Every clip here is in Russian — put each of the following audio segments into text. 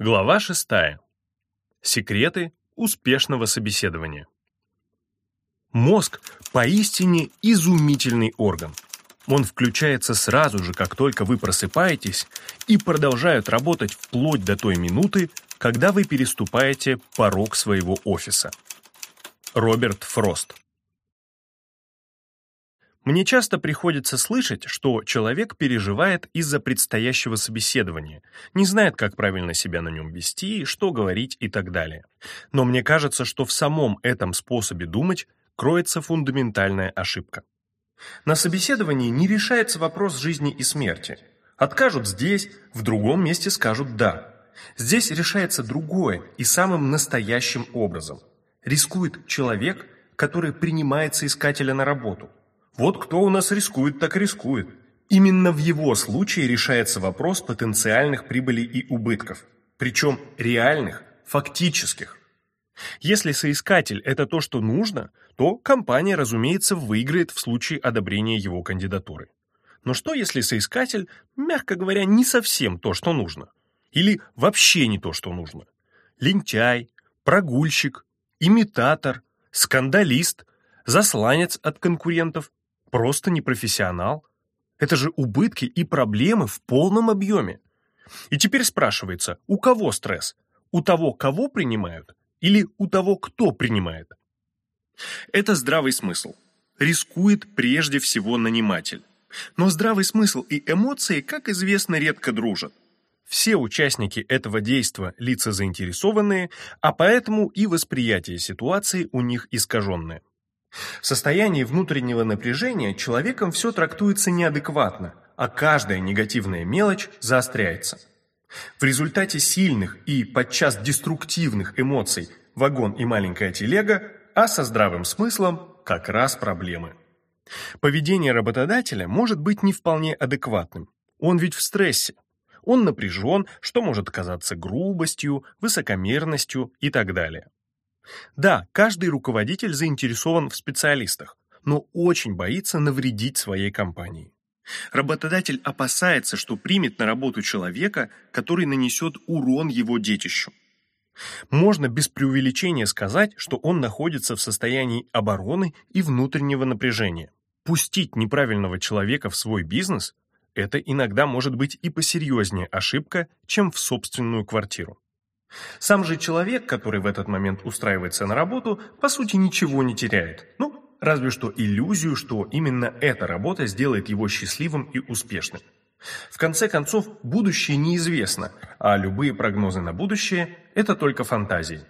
Глава 6. Секреты успешного собеседования. Мозг поистине изумительный орган. Он включается сразу же, как только вы просыпаетесь, и продолжает работать вплоть до той минуты, когда вы переступаете порог своего офиса. Роберт Фрост мне часто приходится слышать, что человек переживает из-за предстоящего собеседования, не знает, как правильно себя на нем вести, что говорить и так далее. Но мне кажется, что в самом этом способе думать кроется фундаментальная ошибка. На собеседовании не решается вопрос жизни и смерти. Откажут здесь, в другом месте скажут «да». Здесь решается другое и самым настоящим образом. Рискует человек, который принимается искателя на работу – вот кто у нас рискует, так рискует. Именно в его случае решается вопрос потенциальных прибылей и убытков, причем реальных, фактических. Если соискатель – это то, что нужно, то компания, разумеется, выиграет в случае одобрения его кандидатуры. Но что, если соискатель, мягко говоря, не совсем то, что нужно? Или вообще не то, что нужно? Лентяй, прогульщик, имитатор, скандалист, засланец от конкурентов просто непрофессионал. Это же убытки и проблемы в полном объеме. И теперь спрашивается, у кого стресс? У того, кого принимают, или у того, кто принимает? Это здравый смысл. Рискует прежде всего наниматель. Но здравый смысл и эмоции, как известно, редко дружат. Все участники этого действа – лица заинтересованные, а поэтому и восприятие ситуации у них искаженное. В состоянии внутреннего напряжения человеком все трактуется неадекватно, а каждая негативная мелочь заостряется. В результате сильных и подчас деструктивных эмоций вагон и маленькая телега, а со здравым смыслом как раз проблемы. Поведение работодателя может быть не вполне адекватным. Он ведь в стрессе. Он напряжен, что может казаться грубостью, высокомерностью и так далее. Да, каждый руководитель заинтересован в специалистах, но очень боится навредить своей компании. Работодатель опасается, что примет на работу человека, который нанесет урон его детищу. Можно без преувеличения сказать, что он находится в состоянии обороны и внутреннего напряжения. Пустить неправильного человека в свой бизнес – это иногда может быть и посерьезнее ошибка, чем в собственную квартиру. Сам же человек, который в этот момент устраивается на работу, по сути ничего не теряет. Ну, разве что иллюзию, что именно эта работа сделает его счастливым и успешным. В конце концов, будущее неизвестно, а любые прогнозы на будущее – это только фантазии.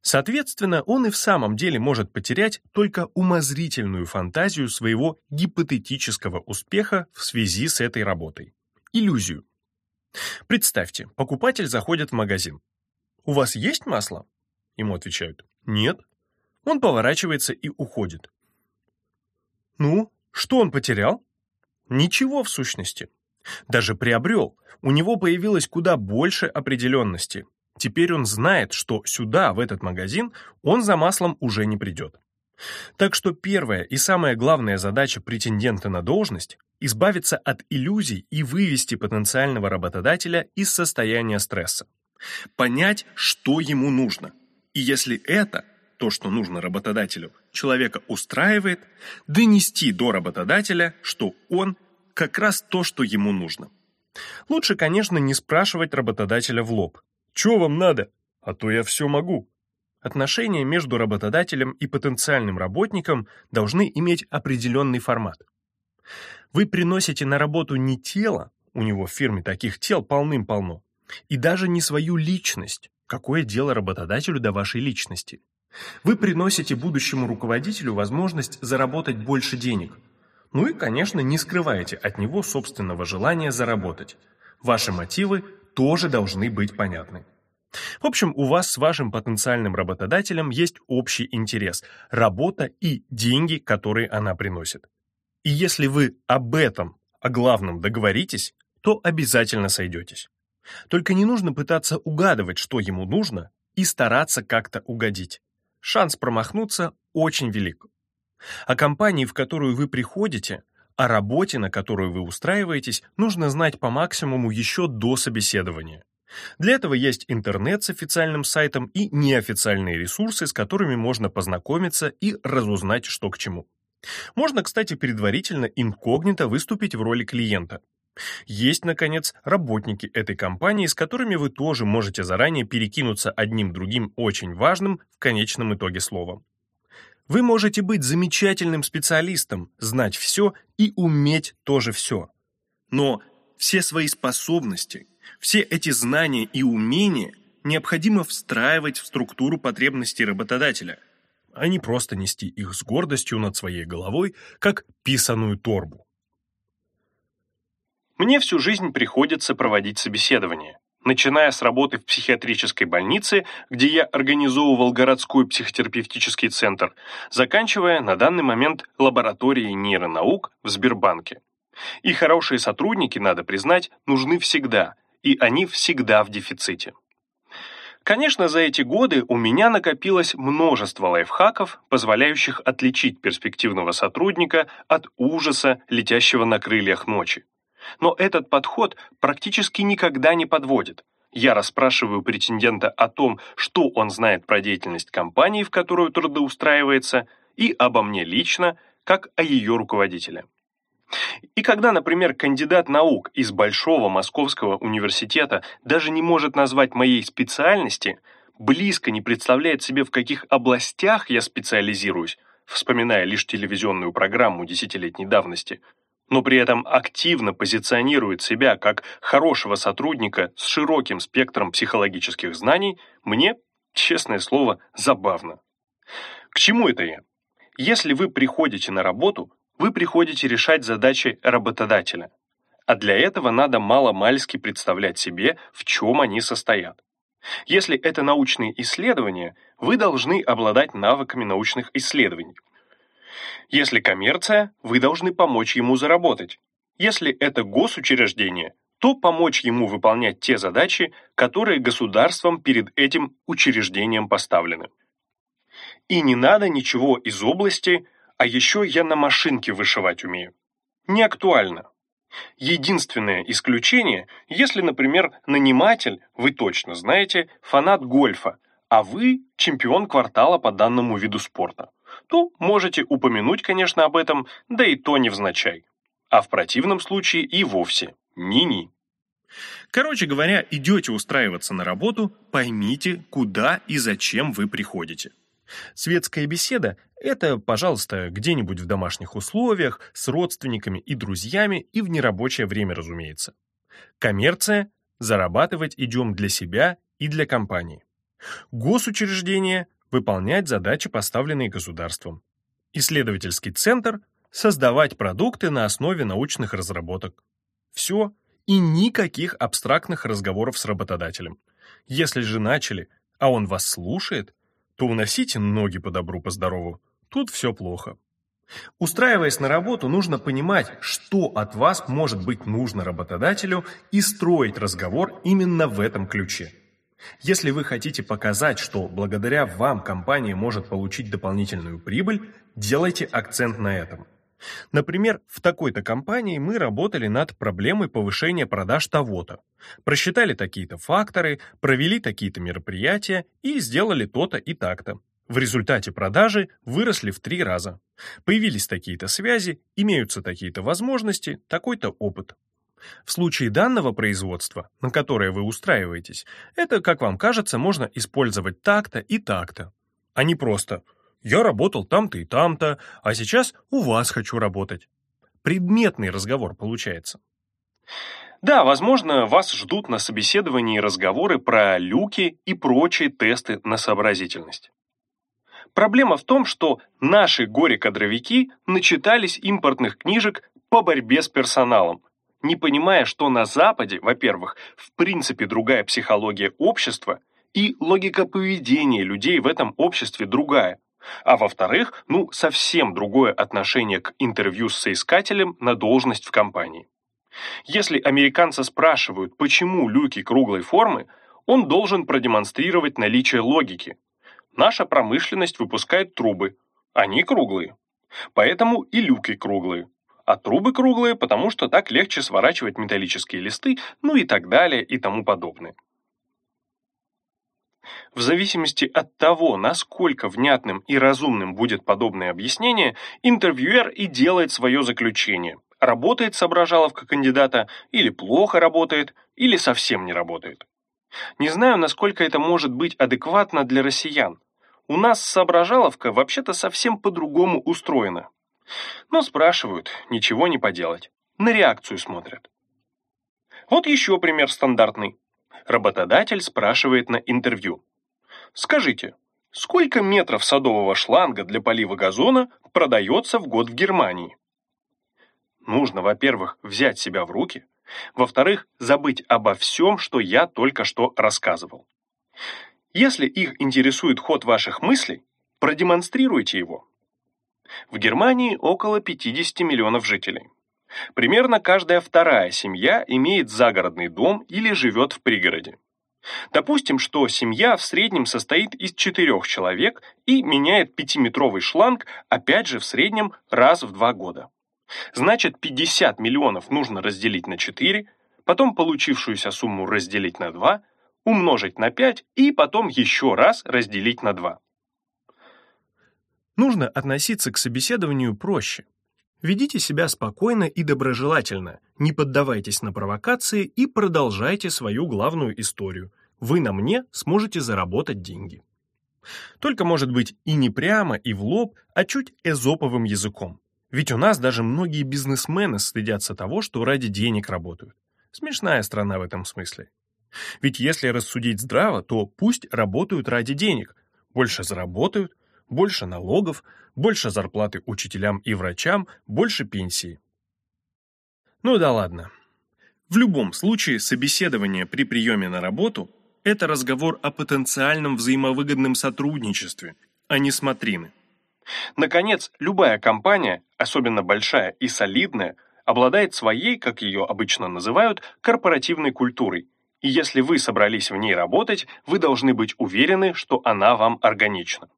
Соответственно, он и в самом деле может потерять только умозрительную фантазию своего гипотетического успеха в связи с этой работой. Иллюзию. Представьте, покупатель заходит в магазин. «У вас есть масло?» Ему отвечают «Нет». Он поворачивается и уходит. Ну, что он потерял? Ничего в сущности. Даже приобрел. У него появилось куда больше определенности. Теперь он знает, что сюда, в этот магазин, он за маслом уже не придет. Так что первая и самая главная задача претендента на должность – избавиться от иллюзий и вывести потенциального работодателя из состояния стресса. Понять, что ему нужно. И если это, то, что нужно работодателю, человека устраивает, донести до работодателя, что он как раз то, что ему нужно. Лучше, конечно, не спрашивать работодателя в лоб. «Чего вам надо? А то я все могу». Отношения между работодателем и потенциальным работником должны иметь определенный формат. Вы приносите на работу не тело, у него в фирме таких тел полным-полно, и даже не свою личность. Какое дело работодателю до вашей личности? Вы приносите будущему руководителю возможность заработать больше денег. Ну и, конечно, не скрываете от него собственного желания заработать. Ваши мотивы тоже должны быть понятны. В общем, у вас с вашим потенциальным работодателем есть общий интерес – работа и деньги, которые она приносит. И если вы об этом, о главном договоритесь, то обязательно сойдетесь. Только не нужно пытаться угадывать, что ему нужно, и стараться как-то угодить. Шанс промахнуться очень велик. О компании, в которую вы приходите, о работе, на которую вы устраиваетесь, нужно знать по максимуму еще до собеседования. Для этого есть интернет с официальным сайтом и неофициальные ресурсы, с которыми можно познакомиться и разузнать, что к чему. Можно, кстати, предварительно инкогнито выступить в роли клиента. Есть, наконец, работники этой компании, с которыми вы тоже можете заранее перекинуться одним другим очень важным в конечном итоге словом. Вы можете быть замечательным специалистом, знать все и уметь тоже все. Но все свои способности, все эти знания и умения необходимо встраивать в структуру потребностей работодателя, а не просто нести их с гордостью над своей головой, как писаную торбу. Мне всю жизнь приходится проводить собеседования, начиная с работы в психиатрической больнице, где я организовывал городской психотерапевтический центр, заканчивая на данный момент лабораторией нейронаук в Сбербанке. И хорошие сотрудники, надо признать, нужны всегда, и они всегда в дефиците. Конечно, за эти годы у меня накопилось множество лайфхаков, позволяющих отличить перспективного сотрудника от ужаса, летящего на крыльях ночи. Но этот подход практически никогда не подводит. Я расспрашиваю претендента о том, что он знает про деятельность компании, в которую трудоустраивается, и обо мне лично, как о ее руководителе. И когда, например, кандидат наук из Большого Московского университета даже не может назвать моей специальности, близко не представляет себе, в каких областях я специализируюсь, вспоминая лишь телевизионную программу десятилетней давности, но при этом активно позиционирует себя как хорошего сотрудника с широким спектром психологических знаний, мне, честное слово, забавно. К чему это я? Если вы приходите на работу, вы приходите решать задачи работодателя. А для этого надо мало-мальски представлять себе, в чем они состоят. Если это научные исследования, вы должны обладать навыками научных исследований. Если коммерция, вы должны помочь ему заработать. Если это госучреждение, то помочь ему выполнять те задачи, которые государством перед этим учреждением поставлены. И не надо ничего из области а еще я на машинке вышивать умею. Не актуально. Единственное исключение, если, например, наниматель, вы точно знаете, фанат гольфа, а вы чемпион квартала по данному виду спорта, то можете упомянуть, конечно, об этом, да и то невзначай. А в противном случае и вовсе ни-ни. Короче говоря, идете устраиваться на работу, поймите, куда и зачем вы приходите. Светская беседа – это, пожалуйста, где-нибудь в домашних условиях, с родственниками и друзьями и в нерабочее время, разумеется. Коммерция – зарабатывать идем для себя и для компании. Госучреждение – выполнять задачи, поставленные государством. Исследовательский центр – создавать продукты на основе научных разработок. Все, и никаких абстрактных разговоров с работодателем. Если же начали, а он вас слушает – то уносите ноги по добру, по здорову. Тут все плохо. Устраиваясь на работу, нужно понимать, что от вас может быть нужно работодателю и строить разговор именно в этом ключе. Если вы хотите показать, что благодаря вам компания может получить дополнительную прибыль, делайте акцент на этом. Например, в такой-то компании мы работали над проблемой повышения продаж того-то. Просчитали такие-то факторы, провели такие-то мероприятия и сделали то-то и так-то. В результате продажи выросли в три раза. Появились такие-то связи, имеются такие-то возможности, такой-то опыт. В случае данного производства, на которое вы устраиваетесь, это, как вам кажется, можно использовать так-то и так-то, а не просто я работал там-то и там-то, а сейчас у вас хочу работать. Предметный разговор получается. Да, возможно, вас ждут на собеседовании разговоры про люки и прочие тесты на сообразительность. Проблема в том, что наши горе-кадровики начитались импортных книжек по борьбе с персоналом, не понимая, что на Западе, во-первых, в принципе другая психология общества, и логика поведения людей в этом обществе другая, а во-вторых, ну, совсем другое отношение к интервью с соискателем на должность в компании. Если американца спрашивают, почему люки круглой формы, он должен продемонстрировать наличие логики. Наша промышленность выпускает трубы, они круглые. Поэтому и люки круглые. А трубы круглые, потому что так легче сворачивать металлические листы, ну и так далее и тому подобное. В зависимости от того, насколько внятным и разумным будет подобное объяснение, интервьюер и делает свое заключение. Работает соображаловка кандидата, или плохо работает, или совсем не работает. Не знаю, насколько это может быть адекватно для россиян. У нас соображаловка вообще-то совсем по-другому устроена. Но спрашивают, ничего не поделать. На реакцию смотрят. Вот еще пример стандартный. Работодатель спрашивает на интервью. Скажите, сколько метров садового шланга для полива газона продается в год в Германии? Нужно, во-первых, взять себя в руки, во-вторых, забыть обо всем, что я только что рассказывал. Если их интересует ход ваших мыслей, продемонстрируйте его. В Германии около 50 миллионов жителей. Примерно каждая вторая семья имеет загородный дом или живет в пригороде. Допустим, что семья в среднем состоит из четырех человек и меняет пятиметровый шланг, опять же, в среднем раз в два года. Значит, 50 миллионов нужно разделить на 4, потом получившуюся сумму разделить на 2, умножить на 5 и потом еще раз разделить на 2. Нужно относиться к собеседованию проще. Ведите себя спокойно и доброжелательно, не поддавайтесь на провокации и продолжайте свою главную историю. Вы на мне сможете заработать деньги. Только, может быть, и не прямо, и в лоб, а чуть эзоповым языком. Ведь у нас даже многие бизнесмены стыдятся того, что ради денег работают. Смешная страна в этом смысле. Ведь если рассудить здраво, то пусть работают ради денег. Больше заработают, больше налогов, больше зарплаты учителям и врачам, больше пенсии. Ну да ладно. В любом случае, собеседование при приеме на работу – это разговор о потенциальном взаимовыгодном сотрудничестве, а не смотрины. Наконец, любая компания, особенно большая и солидная, обладает своей, как ее обычно называют, корпоративной культурой. И если вы собрались в ней работать, вы должны быть уверены, что она вам органична.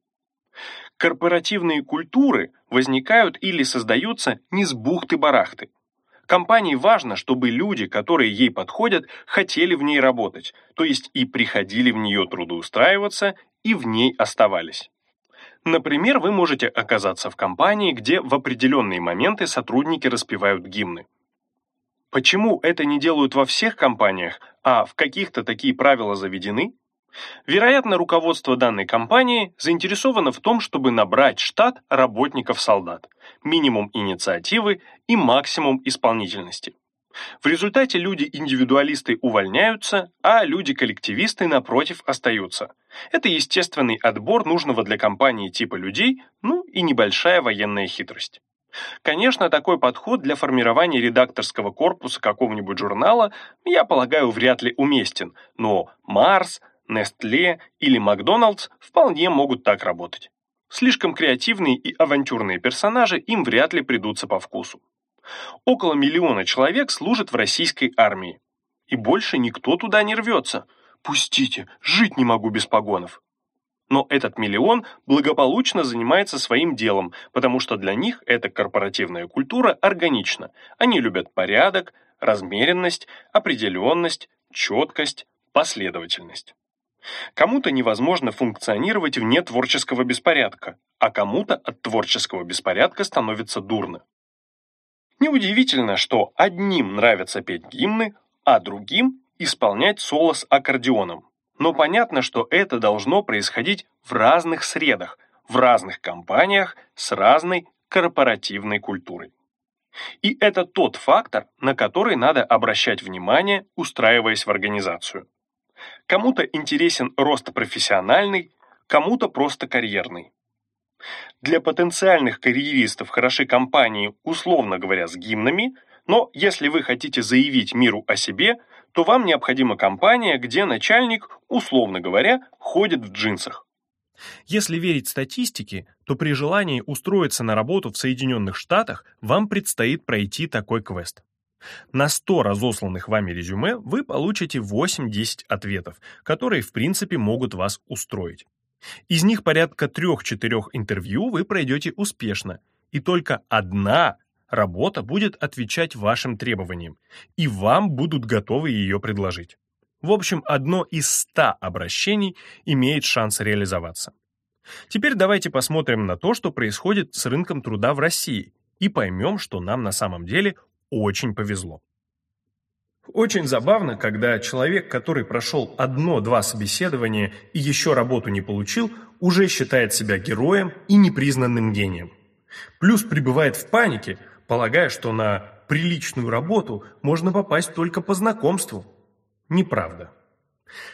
Корпоративные культуры возникают или создаются не с бухты-барахты. Компании важно, чтобы люди, которые ей подходят, хотели в ней работать, то есть и приходили в нее трудоустраиваться, и в ней оставались. Например, вы можете оказаться в компании, где в определенные моменты сотрудники распевают гимны. Почему это не делают во всех компаниях, а в каких-то такие правила заведены? Вероятно, руководство данной компании заинтересовано в том, чтобы набрать штат работников-солдат, минимум инициативы и максимум исполнительности. В результате люди-индивидуалисты увольняются, а люди-коллективисты, напротив, остаются. Это естественный отбор нужного для компании типа людей, ну и небольшая военная хитрость. Конечно, такой подход для формирования редакторского корпуса какого-нибудь журнала, я полагаю, вряд ли уместен, но Марс, Nestle или Макдоналдс вполне могут так работать. Слишком креативные и авантюрные персонажи им вряд ли придутся по вкусу. Около миллиона человек служат в российской армии. И больше никто туда не рвется. Пустите, жить не могу без погонов. Но этот миллион благополучно занимается своим делом, потому что для них эта корпоративная культура органична. Они любят порядок, размеренность, определенность, четкость, последовательность. Кому-то невозможно функционировать вне творческого беспорядка, а кому-то от творческого беспорядка становится дурно. Неудивительно, что одним нравится петь гимны, а другим исполнять соло с аккордеоном. Но понятно, что это должно происходить в разных средах, в разных компаниях с разной корпоративной культурой. И это тот фактор, на который надо обращать внимание, устраиваясь в организацию. Кому-то интересен рост профессиональный, кому-то просто карьерный. Для потенциальных карьеристов хороши компании, условно говоря, с гимнами, но если вы хотите заявить миру о себе, то вам необходима компания, где начальник, условно говоря, ходит в джинсах. Если верить статистике, то при желании устроиться на работу в Соединенных Штатах вам предстоит пройти такой квест. На 100 разосланных вами резюме вы получите 8-10 ответов, которые в принципе могут вас устроить. Из них порядка 3-4 интервью вы пройдете успешно, и только одна работа будет отвечать вашим требованиям, и вам будут готовы ее предложить. В общем, одно из ста обращений имеет шанс реализоваться. Теперь давайте посмотрим на то, что происходит с рынком труда в России, и поймем, что нам на самом деле очень повезло. Очень забавно, когда человек, который прошел одно-два собеседования и еще работу не получил, уже считает себя героем и непризнанным гением. Плюс пребывает в панике, полагая, что на приличную работу можно попасть только по знакомству. Неправда.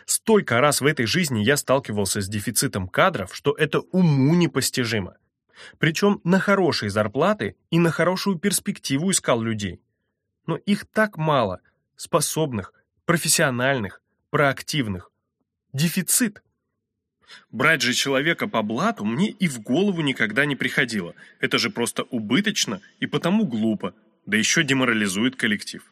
Столько раз в этой жизни я сталкивался с дефицитом кадров, что это уму непостижимо. Причем на хорошие зарплаты и на хорошую перспективу искал людей. Но их так мало, способных, профессиональных, проактивных. Дефицит. Брать же человека по блату мне и в голову никогда не приходило. Это же просто убыточно и потому глупо, да еще деморализует коллектив.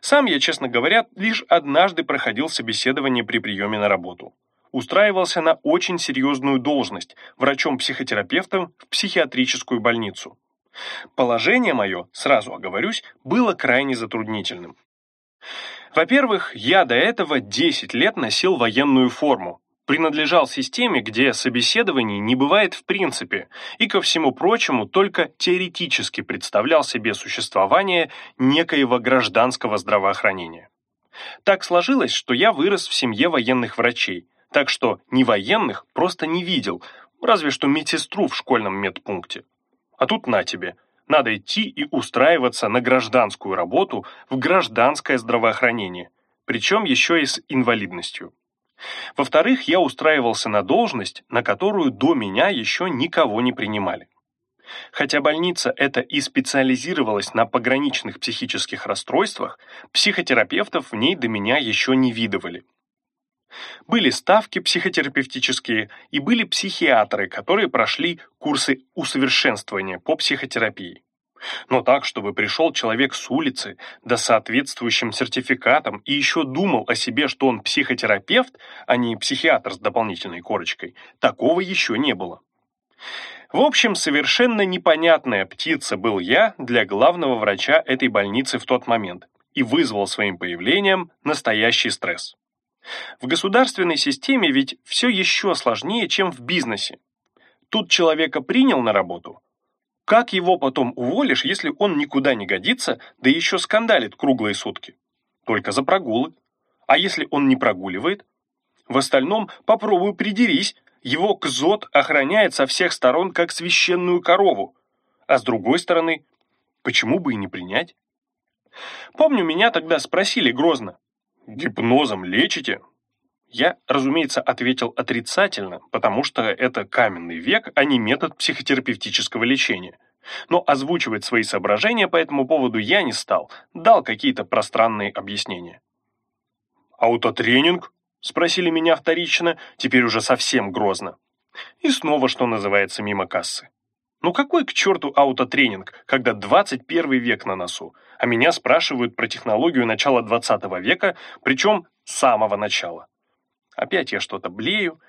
Сам я, честно говоря, лишь однажды проходил собеседование при приеме на работу. Устраивался на очень серьезную должность врачом-психотерапевтом в психиатрическую больницу. Положение мое, сразу оговорюсь, было крайне затруднительным. Во-первых, я до этого 10 лет носил военную форму, принадлежал системе, где собеседований не бывает в принципе, и, ко всему прочему, только теоретически представлял себе существование некоего гражданского здравоохранения. Так сложилось, что я вырос в семье военных врачей, так что не военных просто не видел, разве что медсестру в школьном медпункте. А тут на тебе, надо идти и устраиваться на гражданскую работу в гражданское здравоохранение, причем еще и с инвалидностью. Во-вторых, я устраивался на должность, на которую до меня еще никого не принимали. Хотя больница эта и специализировалась на пограничных психических расстройствах, психотерапевтов в ней до меня еще не видывали. Были ставки психотерапевтические и были психиатры, которые прошли курсы усовершенствования по психотерапии но так, чтобы пришел человек с улицы, да соответствующим сертификатом, и еще думал о себе, что он психотерапевт, а не психиатр с дополнительной корочкой, такого еще не было. В общем, совершенно непонятная птица был я для главного врача этой больницы в тот момент и вызвал своим появлением настоящий стресс. В государственной системе ведь все еще сложнее, чем в бизнесе. Тут человека принял на работу, как его потом уволишь, если он никуда не годится, да еще скандалит круглые сутки? Только за прогулы. А если он не прогуливает? В остальном попробуй придерись, его кзот охраняет со всех сторон, как священную корову. А с другой стороны, почему бы и не принять? Помню, меня тогда спросили грозно, «Гипнозом лечите?» Я, разумеется, ответил отрицательно, потому что это каменный век, а не метод психотерапевтического лечения. Но озвучивать свои соображения по этому поводу я не стал, дал какие-то пространные объяснения. «Аутотренинг?» – спросили меня вторично, теперь уже совсем грозно. И снова, что называется, мимо кассы. Ну какой к черту аутотренинг, когда 21 век на носу, а меня спрашивают про технологию начала 20 века, причем самого начала. Опять я что-то блею,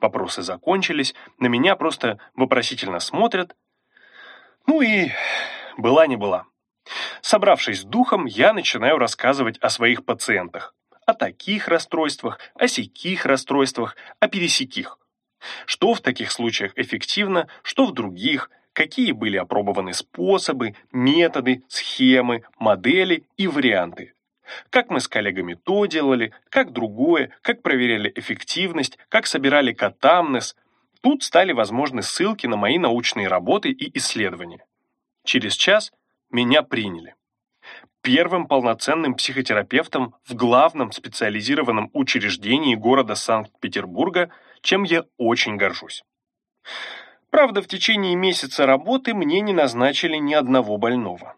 вопросы закончились, на меня просто вопросительно смотрят. Ну и была не была. Собравшись с духом, я начинаю рассказывать о своих пациентах. О таких расстройствах, о сяких расстройствах, о пересеких. Что в таких случаях эффективно, что в других, какие были опробованы способы, методы, схемы, модели и варианты. Как мы с коллегами то делали, как другое, как проверяли эффективность, как собирали катамнез. Тут стали возможны ссылки на мои научные работы и исследования. Через час меня приняли. Первым полноценным психотерапевтом в главном специализированном учреждении города Санкт-Петербурга, чем я очень горжусь. Правда, в течение месяца работы мне не назначили ни одного больного.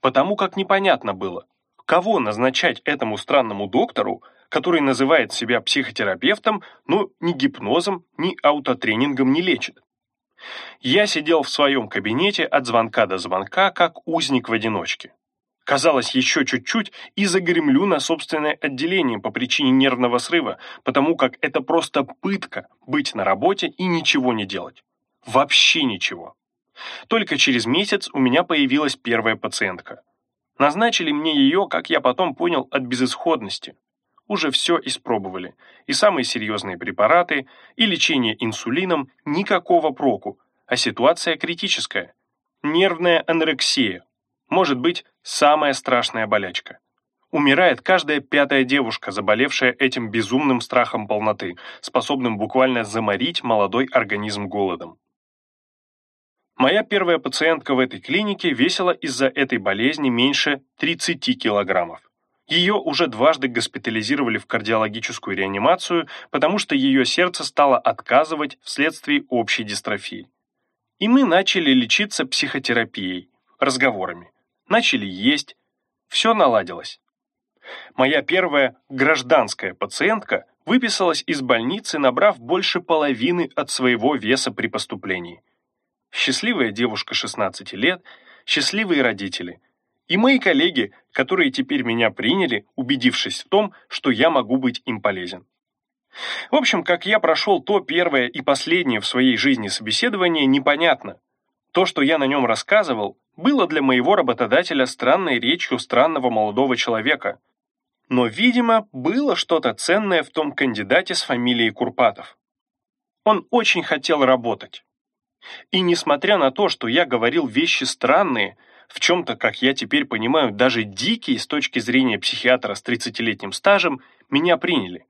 Потому как непонятно было, Кого назначать этому странному доктору, который называет себя психотерапевтом, но ни гипнозом, ни аутотренингом не лечит? Я сидел в своем кабинете от звонка до звонка, как узник в одиночке. Казалось, еще чуть-чуть и загремлю на собственное отделение по причине нервного срыва, потому как это просто пытка быть на работе и ничего не делать. Вообще ничего. Только через месяц у меня появилась первая пациентка. Назначили мне ее, как я потом понял, от безысходности. уже все испробовали, и самые серьезные препараты, и лечение инсулином никакого проку, а ситуация критическая. Нервная анорексия. Может быть, самая страшная болячка. Умирает каждая пятая девушка, заболевшая этим безумным страхом полноты, способным буквально заморить молодой организм голодом. Моя первая пациентка в этой клинике весила из-за этой болезни меньше 30 килограммов. Ее уже дважды госпитализировали в кардиологическую реанимацию, потому что ее сердце стало отказывать вследствие общей дистрофии. И мы начали лечиться психотерапией, разговорами. Начали есть. Все наладилось. Моя первая гражданская пациентка выписалась из больницы, набрав больше половины от своего веса при поступлении. Счастливая девушка 16 лет, счастливые родители. И мои коллеги, которые теперь меня приняли, убедившись в том, что я могу быть им полезен. В общем, как я прошел то первое и последнее в своей жизни собеседование, непонятно. То, что я на нем рассказывал, было для моего работодателя странной речью странного молодого человека. Но, видимо, было что-то ценное в том кандидате с фамилией Курпатов. Он очень хотел работать. И несмотря на то, что я говорил вещи странные, в чем-то, как я теперь понимаю, даже дикие с точки зрения психиатра с 30-летним стажем, меня приняли.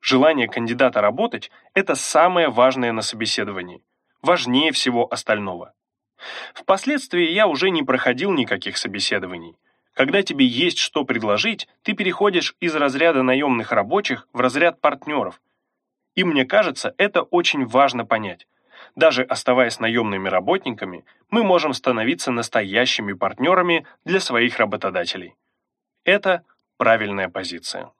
Желание кандидата работать – это самое важное на собеседовании, важнее всего остального. Впоследствии я уже не проходил никаких собеседований. Когда тебе есть что предложить, ты переходишь из разряда наемных рабочих в разряд партнеров. И мне кажется, это очень важно понять. Даже оставаясь наемными работниками, мы можем становиться настоящими партнерами для своих работодателей. Это правильная позиция.